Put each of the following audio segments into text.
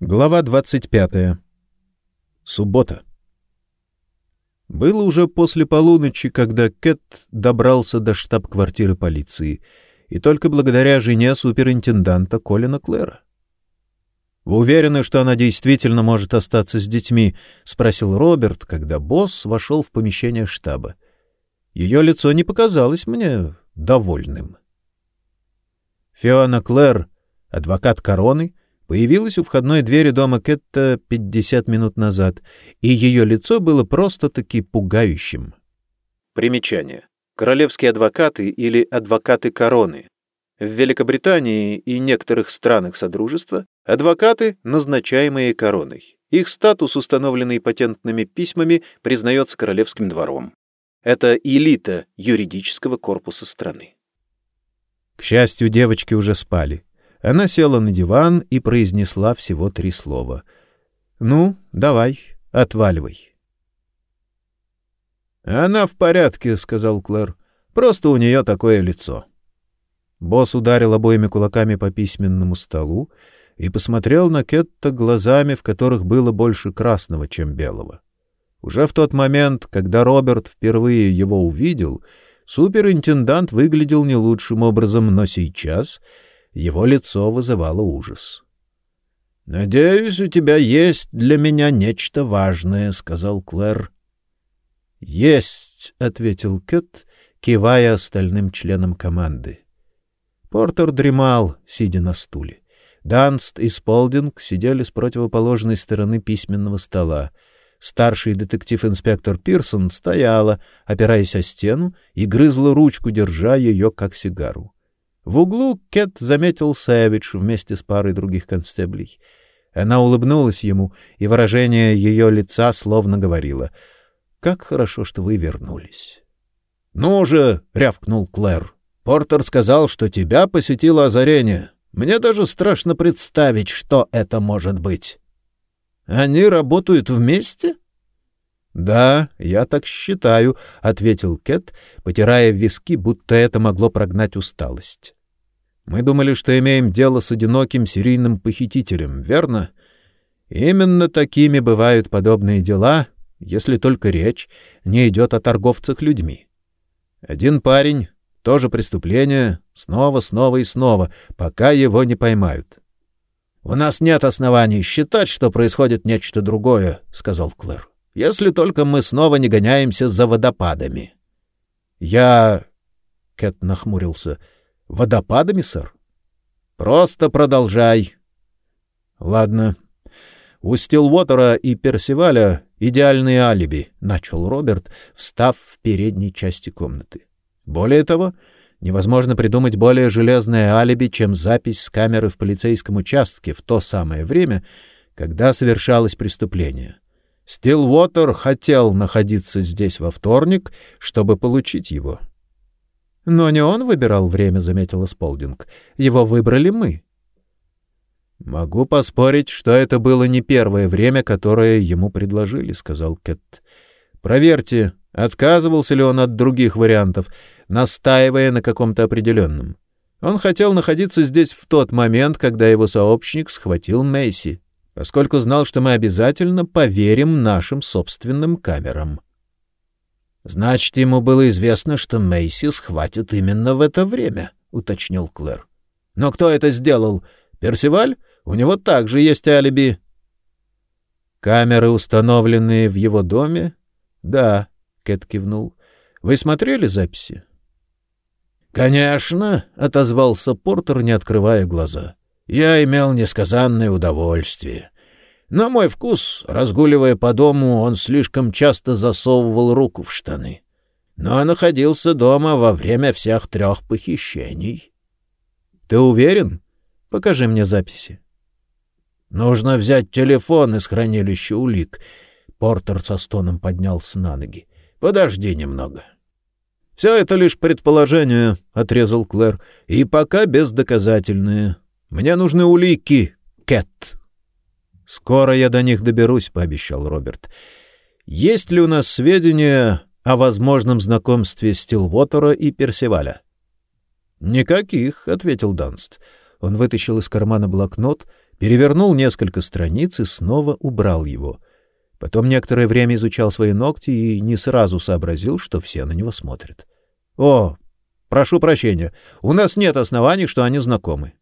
Глава 25. Суббота. Было уже после полуночи, когда Кэт добрался до штаб-квартиры полиции, и только благодаря жене суперинтенданта Колина Клэра. «Вы уверены, что она действительно может остаться с детьми?» — спросил Роберт, когда босс вошел в помещение штаба. Ее лицо не показалось мне довольным. Фиона Клэр, адвокат короны, — появилась у входной двери дома Кетта 50 минут назад, и ее лицо было просто-таки пугающим. Примечание. Королевские адвокаты или адвокаты короны. В Великобритании и некоторых странах Содружества адвокаты, назначаемые короной. Их статус, установленный патентными письмами, признается королевским двором. Это элита юридического корпуса страны. К счастью, девочки уже спали. Она села на диван и произнесла всего три слова. «Ну, давай, отваливай». «Она в порядке», — сказал Клэр. «Просто у нее такое лицо». Босс ударил обоими кулаками по письменному столу и посмотрел на Кетта глазами, в которых было больше красного, чем белого. Уже в тот момент, когда Роберт впервые его увидел, суперинтендант выглядел не лучшим образом, но сейчас его лицо вызывало ужас. «Надеюсь, у тебя есть для меня нечто важное», — сказал Клэр. «Есть», — ответил Кэт, кивая остальным членам команды. Портер дремал, сидя на стуле. Данст и Сполдинг сидели с противоположной стороны письменного стола. Старший детектив-инспектор Пирсон стояла, опираясь о стену, и грызла ручку, держа ее как сигару. В углу Кэт заметил Сэвидж вместе с парой других констеблей. Она улыбнулась ему, и выражение ее лица словно говорило: "Как хорошо, что вы вернулись". "Ну же", рявкнул Клэр. "Портер сказал, что тебя посетило озарение. Мне даже страшно представить, что это может быть". "Они работают вместе?" Да, я так считаю, ответил Кэт, потирая виски, будто это могло прогнать усталость. Мы думали, что имеем дело с одиноким серийным похитителем, верно? Именно такими бывают подобные дела, если только речь не идет о торговцах людьми. Один парень, тоже преступление, снова, снова и снова, пока его не поймают. У нас нет оснований считать, что происходит нечто другое, сказал Клэр. Если только мы снова не гоняемся за водопадами. Я Кэт нахмурился. Водопадами, сэр? Просто продолжай. Ладно. У Стилвотера и Персиваля идеальные алиби, начал Роберт, встав в передней части комнаты. Более того, невозможно придумать более железное алиби, чем запись с камеры в полицейском участке в то самое время, когда совершалось преступление. Стилвотер хотел находиться здесь во вторник, чтобы получить его. Но не он выбирал время, заметила Сполдинг. Его выбрали мы. Могу поспорить, что это было не первое время, которое ему предложили, сказал Кэт. Проверьте, отказывался ли он от других вариантов, настаивая на каком-то определенном. Он хотел находиться здесь в тот момент, когда его сообщник схватил Мэйси, поскольку знал, что мы обязательно поверим нашим собственным камерам. Значит, ему было известно, что Мейси схватит именно в это время, уточнил Клэр. Но кто это сделал? Персиваль? У него также есть алиби. Камеры, установленные в его доме? Да, Кэт кивнул. Вы смотрели записи? Конечно, отозвался Портер, не открывая глаза. Я имел несказанное удовольствие. На мой вкус, разгуливая по дому, он слишком часто засовывал руку в штаны. Но находился дома во время всех трех похищений. — Ты уверен? Покажи мне записи. — Нужно взять телефон из хранилища улик. Портер со стоном поднялся на ноги. — Подожди немного. — Все это лишь предположение, — отрезал Клэр, — и пока бездоказательные. Мне нужны улики, Кэт. Скоро я до них доберусь, пообещал Роберт. Есть ли у нас сведения о возможном знакомстве Стилвотера и Персиваля? Никаких, ответил Данст. Он вытащил из кармана блокнот, перевернул несколько страниц и снова убрал его. Потом некоторое время изучал свои ногти и не сразу сообразил, что все на него смотрят. О, прошу прощения. У нас нет оснований, что они знакомы.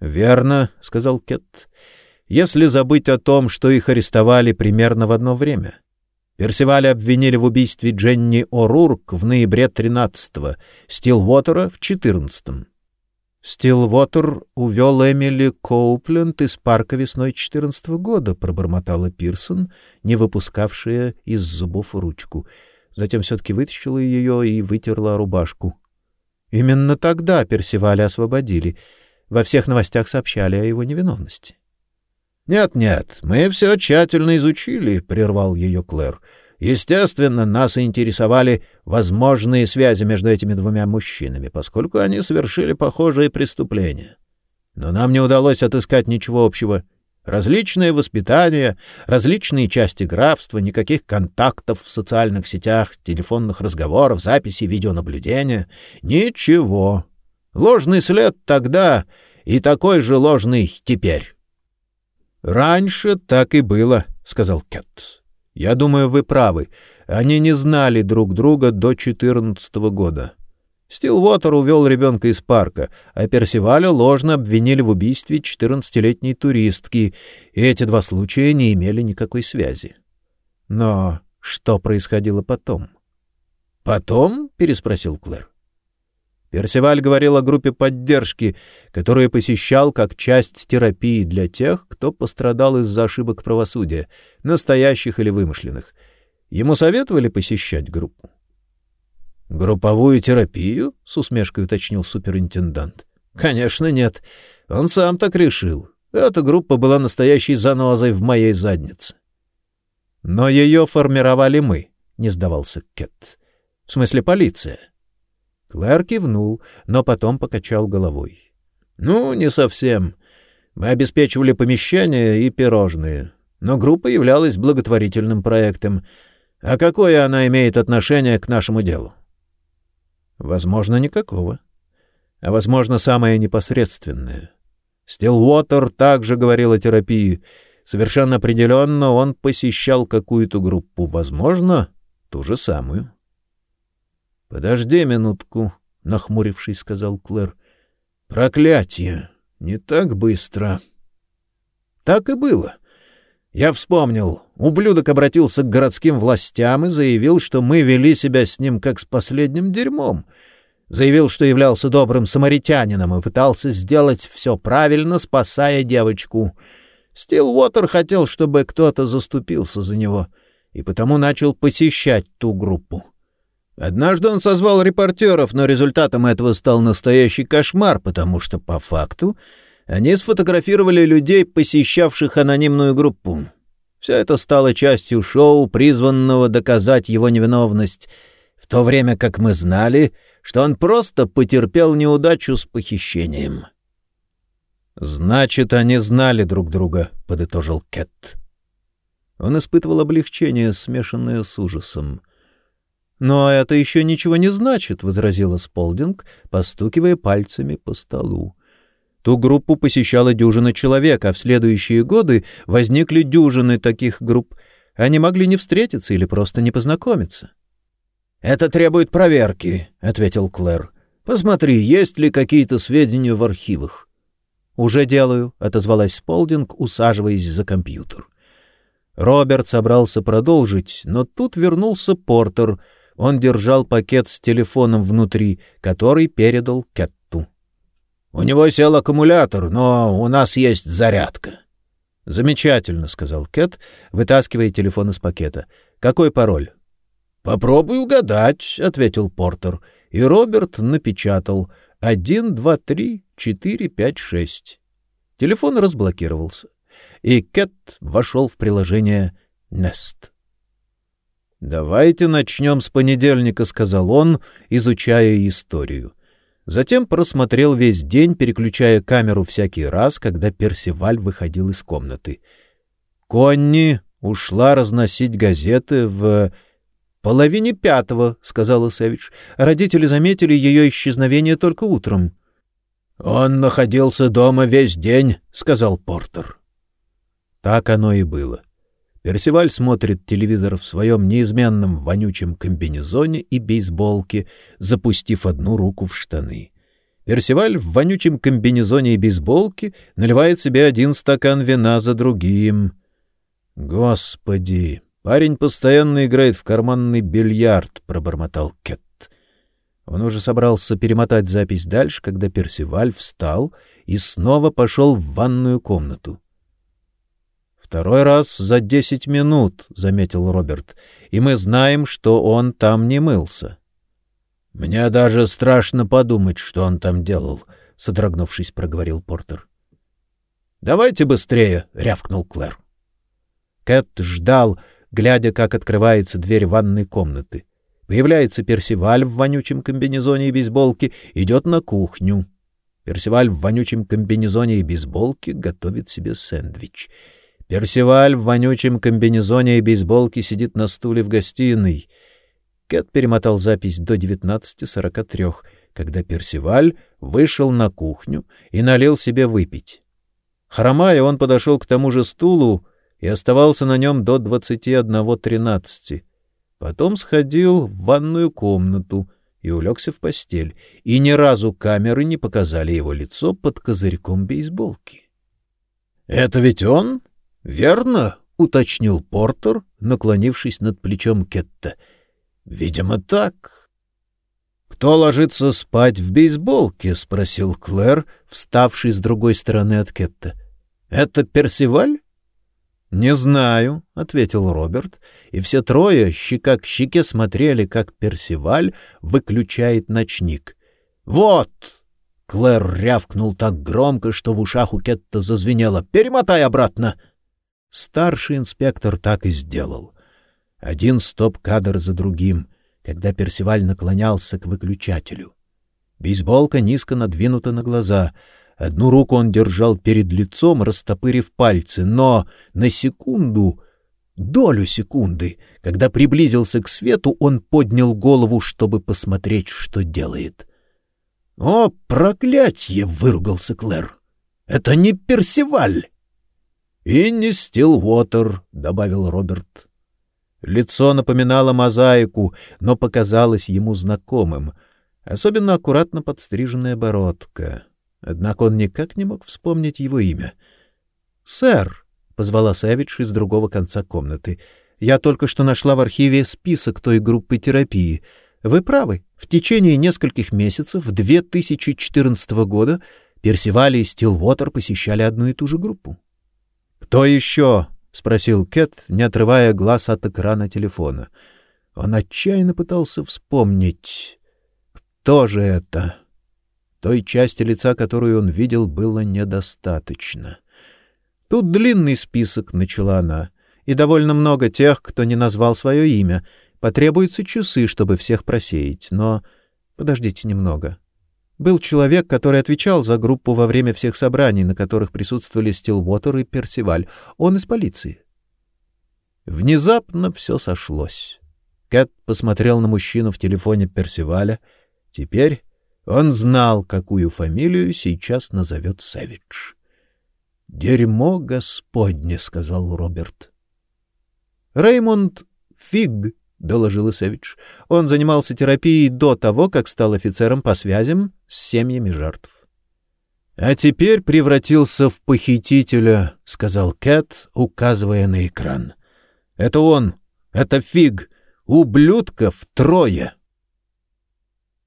Верно, сказал Кет. Если забыть о том, что их арестовали примерно в одно время. Персиваля обвинили в убийстве Дженни О'Рурк в ноябре 13-го, Стилвотера в 14-м. Стилвотер увел Эмили Коупленд из парка весной 14 -го года, пробормотала Пирсон, не выпускавшая из зубов ручку. Затем все-таки вытащила ее и вытерла рубашку. Именно тогда Персиваля освободили. Во всех новостях сообщали о его невиновности. «Нет-нет, мы все тщательно изучили», — прервал ее Клэр. Естественно, нас интересовали возможные связи между этими двумя мужчинами, поскольку они совершили похожие преступления. Но нам не удалось отыскать ничего общего. Различное воспитание, различные части графства, никаких контактов в социальных сетях, телефонных разговоров, записей видеонаблюдения. Ничего. Ложный след тогда и такой же ложный теперь. «Раньше так и было», — сказал Кэт. Я думаю, вы правы. Они не знали друг друга до четырнадцатого года. Стилвотер увел ребенка из парка, а Персиваля ложно обвинили в убийстве четырнадцатилетней туристки, и эти два случая не имели никакой связи. Но что происходило потом? Потом? переспросил Клэр. Персиваль говорил о группе поддержки, которую посещал как часть терапии для тех, кто пострадал из-за ошибок правосудия, настоящих или вымышленных. Ему советовали посещать группу. Групповую терапию? с усмешкой уточнил суперинтендант. Конечно, нет. Он сам так решил. Эта группа была настоящей занозой в моей заднице. Но ее формировали мы, не сдавался Кет. В смысле полиция. Клэр кивнул, но потом покачал головой. Ну, не совсем. Мы обеспечивали помещения и пирожные, но группа являлась благотворительным проектом. А какое она имеет отношение к нашему делу? Возможно, никакого. А возможно, самое непосредственное. Стилуотер также говорил о терапии. Совершенно определенно он посещал какую-то группу, возможно, ту же самую. Подожди минутку, нахмурившись, сказал Клэр. Проклятие! Не так быстро. Так и было. Я вспомнил. Ублюдок обратился к городским властям и заявил, что мы вели себя с ним как с последним дерьмом. Заявил, что являлся добрым самаритянином и пытался сделать все правильно, спасая девочку. Стилвотер хотел, чтобы кто-то заступился за него, и потому начал посещать ту группу. Однажды он созвал репортеров, но результатом этого стал настоящий кошмар, потому что, по факту, они сфотографировали людей, посещавших анонимную группу. Все это стало частью шоу, призванного доказать его невиновность, в то время как мы знали, что он просто потерпел неудачу с похищением. «Значит, они знали друг друга», — подытожил Кэт. Он испытывал облегчение, смешанное с ужасом. Но это еще ничего не значит, возразила Сполдинг, постукивая пальцами по столу. Ту группу посещала дюжина человек, а в следующие годы возникли дюжины таких групп. Они могли не встретиться или просто не познакомиться. Это требует проверки, ответил Клэр. Посмотри, есть ли какие-то сведения в архивах. Уже делаю, отозвалась Сполдинг, усаживаясь за компьютер. Роберт собрался продолжить, но тут вернулся Портер — он держал пакет с телефоном внутри, который передал Кетту. У него сел аккумулятор, но у нас есть зарядка. Замечательно, сказал Кет, вытаскивая телефон из пакета. Какой пароль? Попробуй угадать, ответил Портер, и Роберт напечатал: один, два, три, четыре, пять, шесть. Телефон разблокировался, и Кет вошел в приложение Nest. Давайте начнем с понедельника, сказал он, изучая историю. Затем просмотрел весь день, переключая камеру всякий раз, когда Персиваль выходил из комнаты. Конни ушла разносить газеты в половине пятого, сказала Сэвидж. Родители заметили ее исчезновение только утром. Он находился дома весь день, сказал Портер. Так оно и было. Персиваль смотрит телевизор в своем неизменном вонючем комбинезоне и бейсболке, запустив одну руку в штаны. Персиваль в вонючем комбинезоне и бейсболке наливает себе один стакан вина за другим. Господи, парень постоянно играет в карманный бильярд, пробормотал Кет. Он уже собрался перемотать запись дальше, когда Персиваль встал и снова пошел в ванную комнату. Второй раз за десять минут, заметил Роберт. И мы знаем, что он там не мылся. Мне даже страшно подумать, что он там делал, содрогнувшись, проговорил Портер. Давайте быстрее, рявкнул Клэр. Кэт ждал, глядя, как открывается дверь ванной комнаты. Появляется Персиваль в вонючем комбинезоне и бейсболке, идет на кухню. Персиваль в вонючем комбинезоне и бейсболке готовит себе сэндвич. Персиваль в вонючем комбинезоне и бейсболке сидит на стуле в гостиной. Кэт перемотал запись до 19:43, когда Персиваль вышел на кухню и налил себе выпить. Хромая, он подошел к тому же стулу и оставался на нем до 21:13. Потом сходил в ванную комнату и улегся в постель, и ни разу камеры не показали его лицо под козырьком бейсболки. Это ведь он? Верно, уточнил Портер, наклонившись над плечом Кетта. Видимо, так. Кто ложится спать в бейсболке? спросил Клэр, вставший с другой стороны от Кетта. Это Персиваль? Не знаю, ответил Роберт, и все трое щека к щеке смотрели, как Персиваль выключает ночник. Вот, Клэр рявкнул так громко, что в ушах у Кетта зазвенело. Перемотай обратно. Старший инспектор так и сделал. Один стоп-кадр за другим, когда Персиваль наклонялся к выключателю. Бейсболка низко надвинута на глаза. Одну руку он держал перед лицом, растопырив пальцы, но на секунду, долю секунды, когда приблизился к свету, он поднял голову, чтобы посмотреть, что делает. "О, проклятье!" выругался Клэр. "Это не Персиваль!" «И не Стилвотер», — добавил Роберт. Лицо напоминало мозаику, но показалось ему знакомым, особенно аккуратно подстриженная бородка. Однако он никак не мог вспомнить его имя. «Сэр», — позвала Савич из другого конца комнаты, — «я только что нашла в архиве список той группы терапии. Вы правы, в течение нескольких месяцев 2014 года Персивали и Стилвотер посещали одну и ту же группу. Кто еще? спросил Кэт, не отрывая глаз от экрана телефона. Он отчаянно пытался вспомнить, кто же это. Той части лица, которую он видел, было недостаточно. Тут длинный список, начала она, и довольно много тех, кто не назвал свое имя. Потребуются часы, чтобы всех просеять, но подождите немного. Был человек, который отвечал за группу во время всех собраний, на которых присутствовали Стилвотер и Персиваль. Он из полиции. Внезапно все сошлось. Кэт посмотрел на мужчину в телефоне Персиваля. Теперь он знал, какую фамилию сейчас назовет Сэвидж. «Дерьмо Господне», — сказал Роберт. Реймонд Фиг — доложил Исевич. Он занимался терапией до того, как стал офицером по связям с семьями жертв. «А теперь превратился в похитителя», — сказал Кэт, указывая на экран. «Это он! Это Фиг! Ублюдка втрое!»